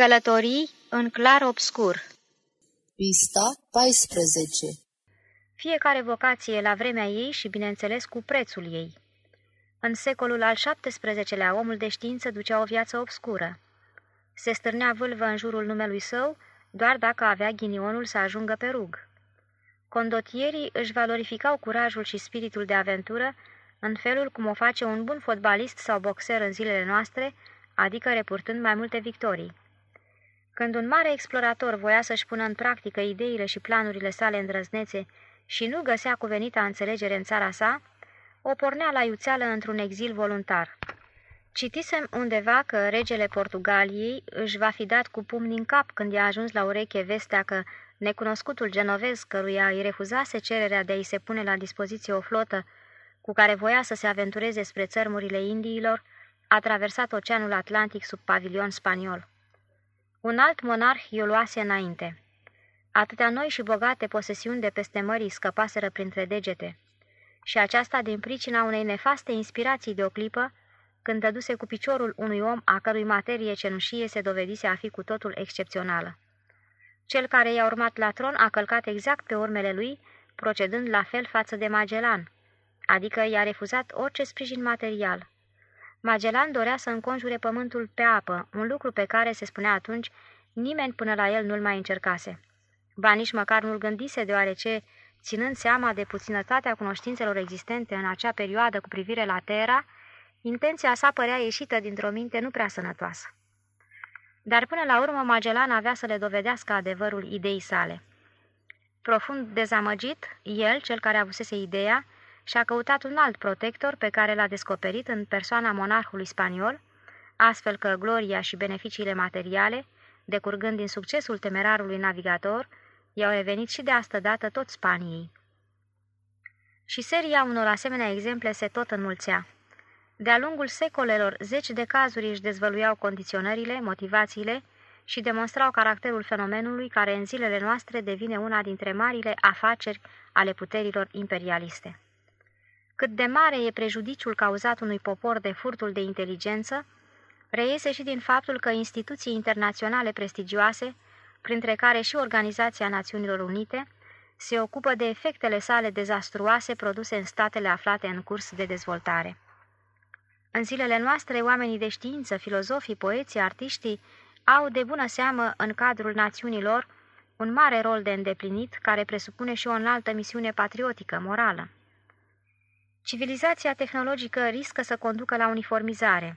Călătorii în clar obscur Pista 14 Fiecare vocație la vremea ei și, bineînțeles, cu prețul ei. În secolul al XVII-lea, omul de știință ducea o viață obscură. Se stârnea vâlvă în jurul numelui său doar dacă avea ghinionul să ajungă pe rug. Condotierii își valorificau curajul și spiritul de aventură în felul cum o face un bun fotbalist sau boxer în zilele noastre, adică repurtând mai multe victorii. Când un mare explorator voia să-și pună în practică ideile și planurile sale îndrăznețe și nu găsea cuvenita înțelegere în țara sa, o pornea la iuțeală într-un exil voluntar. Citisem undeva că regele Portugaliei își va fi dat cu pumni în cap când i-a ajuns la ureche vestea că necunoscutul genovez căruia îi refuzase cererea de a-i se pune la dispoziție o flotă cu care voia să se aventureze spre țărmurile Indiilor, a traversat Oceanul Atlantic sub pavilion spaniol. Un alt monarh i-o luase înainte. Atâtea noi și bogate posesiuni de peste mării scăpaseră printre degete. Și aceasta din pricina unei nefaste inspirații de o clipă, când dăduse cu piciorul unui om a cărui materie cenușie se dovedise a fi cu totul excepțională. Cel care i-a urmat la tron a călcat exact pe urmele lui, procedând la fel față de Magellan, adică i-a refuzat orice sprijin material. Magellan dorea să înconjure pământul pe apă, un lucru pe care, se spunea atunci, nimeni până la el nu-l mai încercase. Ba nici măcar nu-l gândise, deoarece, ținând seama de puținătatea cunoștințelor existente în acea perioadă cu privire la Terra, intenția sa părea ieșită dintr-o minte nu prea sănătoasă. Dar până la urmă Magellan avea să le dovedească adevărul ideii sale. Profund dezamăgit, el, cel care avusese ideea, și-a căutat un alt protector pe care l-a descoperit în persoana monarhului spaniol, astfel că gloria și beneficiile materiale, decurgând din succesul temerarului navigator, i-au revenit și de astă dată tot Spaniei. Și seria unor asemenea exemple se tot înmulțea. De-a lungul secolelor, zeci de cazuri își dezvăluiau condiționările, motivațiile și demonstrau caracterul fenomenului care în zilele noastre devine una dintre marile afaceri ale puterilor imperialiste. Cât de mare e prejudiciul cauzat unui popor de furtul de inteligență, reiese și din faptul că instituții internaționale prestigioase, printre care și Organizația Națiunilor Unite, se ocupă de efectele sale dezastruoase produse în statele aflate în curs de dezvoltare. În zilele noastre, oamenii de știință, filozofii, poeții, artiștii au de bună seamă în cadrul națiunilor un mare rol de îndeplinit care presupune și o înaltă misiune patriotică, morală. Civilizația tehnologică riscă să conducă la uniformizare.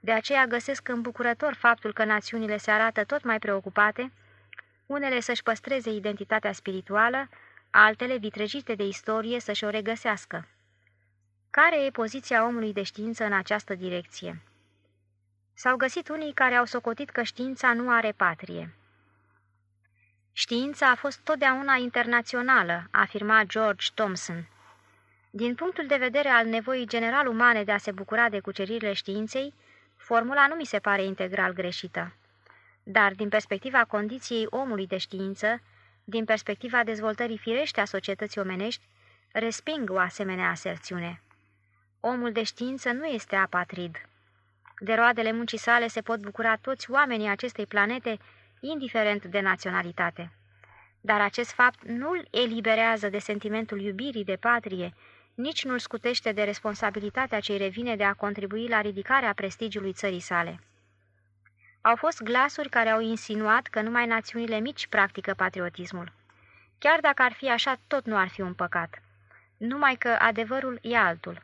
De aceea găsesc îmbucurător faptul că națiunile se arată tot mai preocupate, unele să-și păstreze identitatea spirituală, altele vitregite de istorie să-și o regăsească. Care e poziția omului de știință în această direcție? S-au găsit unii care au socotit că știința nu are patrie. Știința a fost totdeauna internațională, afirma George Thomson. Din punctul de vedere al nevoii general umane de a se bucura de cuceririle științei, formula nu mi se pare integral greșită. Dar din perspectiva condiției omului de știință, din perspectiva dezvoltării firește a societății omenești, resping o asemenea aserțiune. Omul de știință nu este apatrid. De roadele muncii sale se pot bucura toți oamenii acestei planete, indiferent de naționalitate. Dar acest fapt nu îl eliberează de sentimentul iubirii de patrie, nici nu-l scutește de responsabilitatea ce revine de a contribui la ridicarea prestigiului țării sale. Au fost glasuri care au insinuat că numai națiunile mici practică patriotismul. Chiar dacă ar fi așa, tot nu ar fi un păcat. Numai că adevărul e altul.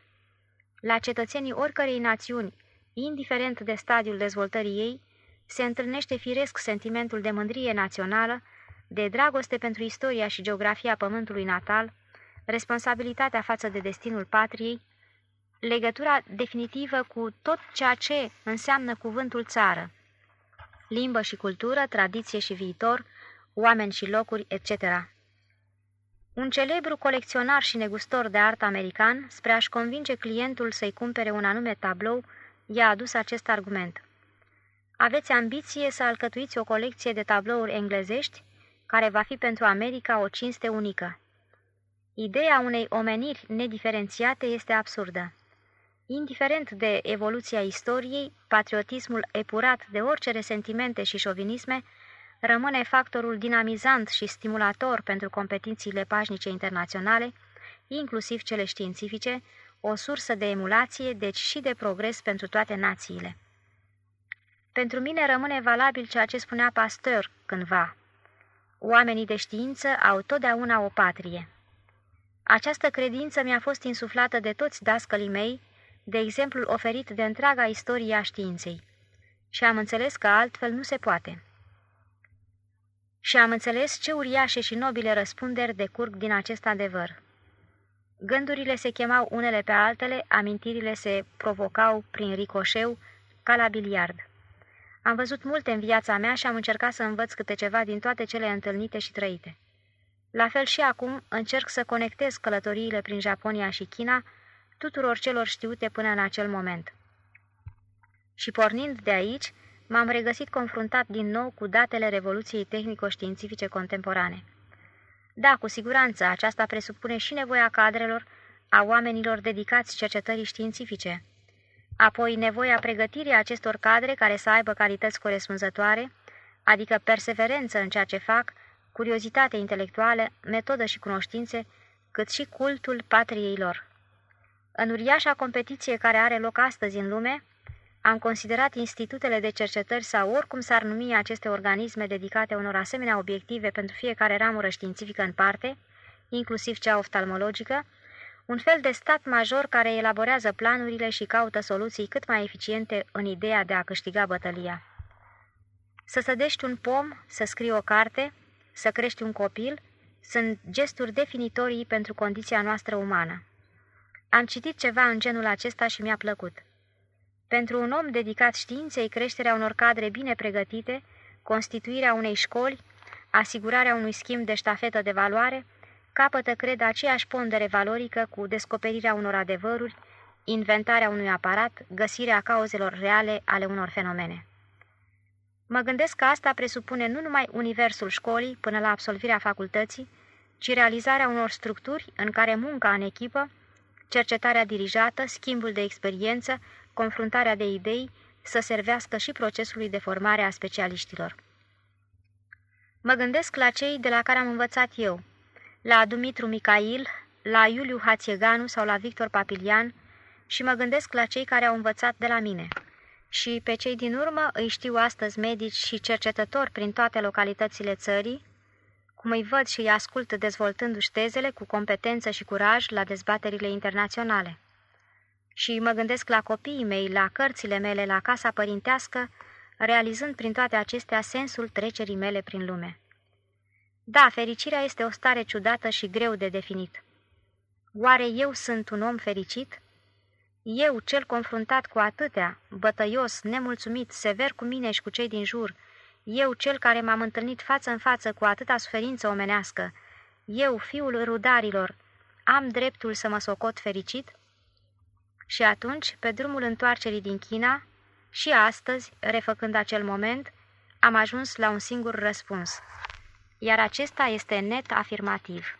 La cetățenii oricărei națiuni, indiferent de stadiul dezvoltării ei, se întâlnește firesc sentimentul de mândrie națională, de dragoste pentru istoria și geografia pământului natal, responsabilitatea față de destinul patriei, legătura definitivă cu tot ceea ce înseamnă cuvântul țară, limbă și cultură, tradiție și viitor, oameni și locuri, etc. Un celebru colecționar și negustor de artă american, spre a-și convinge clientul să-i cumpere un anume tablou, i-a adus acest argument. Aveți ambiție să alcătuiți o colecție de tablouri englezești, care va fi pentru America o cinste unică. Ideea unei omeniri nediferențiate este absurdă. Indiferent de evoluția istoriei, patriotismul epurat de orice resentimente și șovinisme rămâne factorul dinamizant și stimulator pentru competițiile pașnice internaționale, inclusiv cele științifice, o sursă de emulație, deci și de progres pentru toate națiile. Pentru mine rămâne valabil ceea ce spunea Pasteur cândva. Oamenii de știință au totdeauna o patrie. Această credință mi-a fost insuflată de toți dascălii mei, de exemplul oferit de întreaga istorie a științei. Și am înțeles că altfel nu se poate. Și am înțeles ce uriașe și nobile răspunderi decurg din acest adevăr. Gândurile se chemau unele pe altele, amintirile se provocau prin ricoșeu, ca la biliard. Am văzut multe în viața mea și am încercat să învăț câte ceva din toate cele întâlnite și trăite. La fel și acum încerc să conectez călătoriile prin Japonia și China tuturor celor știute până în acel moment. Și pornind de aici, m-am regăsit confruntat din nou cu datele revoluției tehnico-științifice contemporane. Da, cu siguranță, aceasta presupune și nevoia cadrelor, a oamenilor dedicați cercetării științifice. Apoi nevoia pregătirii acestor cadre care să aibă calități corespunzătoare, adică perseverență în ceea ce fac, curiozitate intelectuală, metodă și cunoștințe, cât și cultul patriei lor. În uriașa competiție care are loc astăzi în lume, am considerat institutele de cercetări sau oricum s-ar numi aceste organisme dedicate unor asemenea obiective pentru fiecare ramură științifică în parte, inclusiv cea oftalmologică, un fel de stat major care elaborează planurile și caută soluții cât mai eficiente în ideea de a câștiga bătălia. Să sădești un pom, să scrii o carte, să crești un copil, sunt gesturi definitorii pentru condiția noastră umană. Am citit ceva în genul acesta și mi-a plăcut. Pentru un om dedicat științei, creșterea unor cadre bine pregătite, constituirea unei școli, asigurarea unui schimb de ștafetă de valoare, capătă, cred, aceeași pondere valorică cu descoperirea unor adevăruri, inventarea unui aparat, găsirea cauzelor reale ale unor fenomene. Mă gândesc că asta presupune nu numai universul școlii până la absolvirea facultății, ci realizarea unor structuri în care munca în echipă, cercetarea dirijată, schimbul de experiență, confruntarea de idei să servească și procesului de formare a specialiștilor. Mă gândesc la cei de la care am învățat eu, la Dumitru Micail, la Iuliu Hațieganu sau la Victor Papilian și mă gândesc la cei care au învățat de la mine. Și pe cei din urmă îi știu astăzi medici și cercetători prin toate localitățile țării, cum îi văd și îi ascult dezvoltându-și tezele cu competență și curaj la dezbaterile internaționale. Și mă gândesc la copiii mei, la cărțile mele, la casa părintească, realizând prin toate acestea sensul trecerii mele prin lume. Da, fericirea este o stare ciudată și greu de definit. Oare eu sunt un om fericit? Eu, cel confruntat cu atâtea, bătăios, nemulțumit, sever cu mine și cu cei din jur, eu, cel care m-am întâlnit față în față cu atâta suferință omenească, eu, fiul rudarilor, am dreptul să mă socot fericit? Și atunci, pe drumul întoarcerii din China, și astăzi, refăcând acel moment, am ajuns la un singur răspuns – iar acesta este net afirmativ.